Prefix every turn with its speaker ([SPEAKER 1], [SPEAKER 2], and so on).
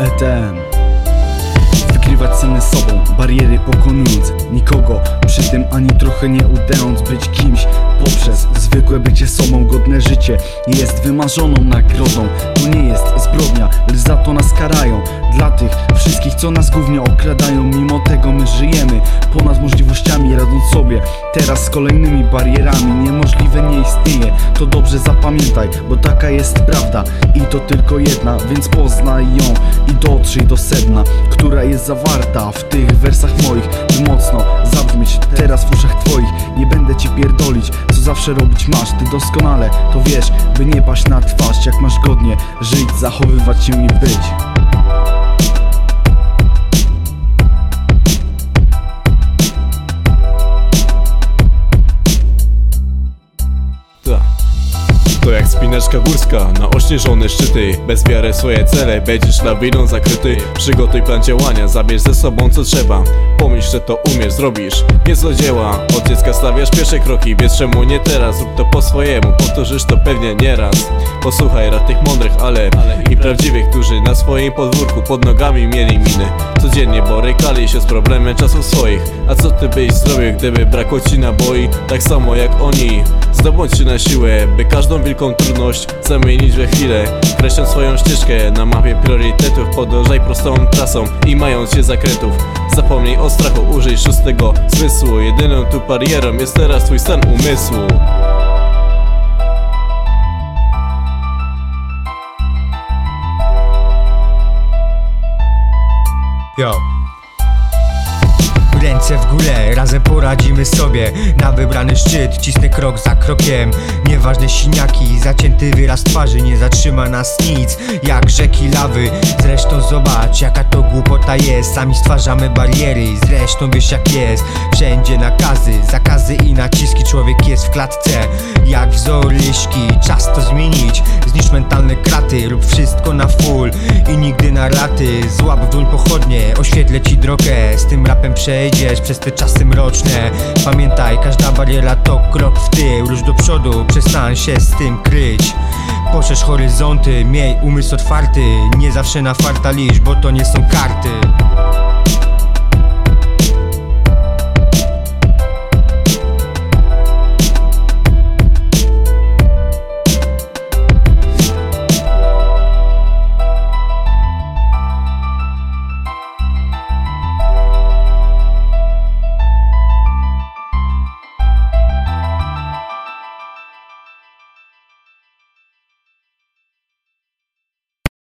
[SPEAKER 1] ETM Wykrywać ceny sobą, bariery pokonując Nikogo. Przy tym ani trochę nie udając Być kimś. Poprzez zwykłe bycie sobą Godne życie jest wymarzoną nagrodą. To nie jest zbrodnia, lecz za to nas karają. Dla tych wszystkich co nas głównie okradają Mimo tego my żyjemy ponad możliwościami Radząc sobie. Teraz z kolejnymi barierami Niemożliwe nie istnieje, to dobrze zapamiętaj Bo taka jest prawda. I to tylko jedna Więc poznaj ją i dotrzyj do sedna Która jest zawarta w tych wersach moich. By mocno zabrzmieć teraz w uszach twoich. Nie będę ci pierdolić, co zawsze robić masz. Ty doskonale to wiesz, by nie paść na twarz Jak masz godnie żyć, zachowywać się i być
[SPEAKER 2] To jak spinaczka górska. Na ośnieżone szczyty Bez wiary w swoje cele. Będziesz lawiną zakryty. Przygotuj plan działania, zabierz ze sobą co trzeba. Pomyśl, że to umiesz, zrobisz, nie złodzieła Od dziecka stawiasz pierwsze kroki, wiesz czemu nie teraz. Rób to po swojemu, powtórzysz to pewnie nieraz. Posłuchaj rad tych mądrych, ale i prawdziwych Którzy na swoim podwórku pod nogami mieli miny. Codziennie borykali się z problemem czasów swoich. A co ty byś zrobił, gdyby brakło ci naboi? Tak samo jak oni. Zdobądźcie na siłę, by każdą wielką trudność. Zamienić we chwilę Kreśląc swoją ścieżkę. Na mapie priorytetów Podążaj prostą trasą i mając się zakrętów. Zapomnij o strachu, użyj szóstego zmysłu. Jedyną tu barierą jest teraz twój stan umysłu.
[SPEAKER 3] Yo. Ręce w górę, razem poradzimy sobie. Na wybrany szczyt, cisnę krok za krokiem. Nieważne siniaki, zacięty wyraz twarzy Nie zatrzyma nas nic, jak rzeki lawy Zresztą zobacz, jaka to głupota jest. Sami stwarzamy bariery, zresztą wiesz jak jest. Wszędzie nakazy, zakazy i naciski Człowiek jest w klatce, jak wzór liszki Czas to zmienić, zniszcz mentalne kraty Rób wszystko na full i nigdy na raty. Złap w dłoń pochodnie, oświetlę ci drogę. Z tym rapem przejdziesz przez te czasy mroczne. Pamiętaj, każda bariera to krok w tył. Rusz do przodu, przestań się z tym kryć. Poszerz horyzonty, miej umysł otwarty. Nie zawsze na farta licz, bo to nie są karty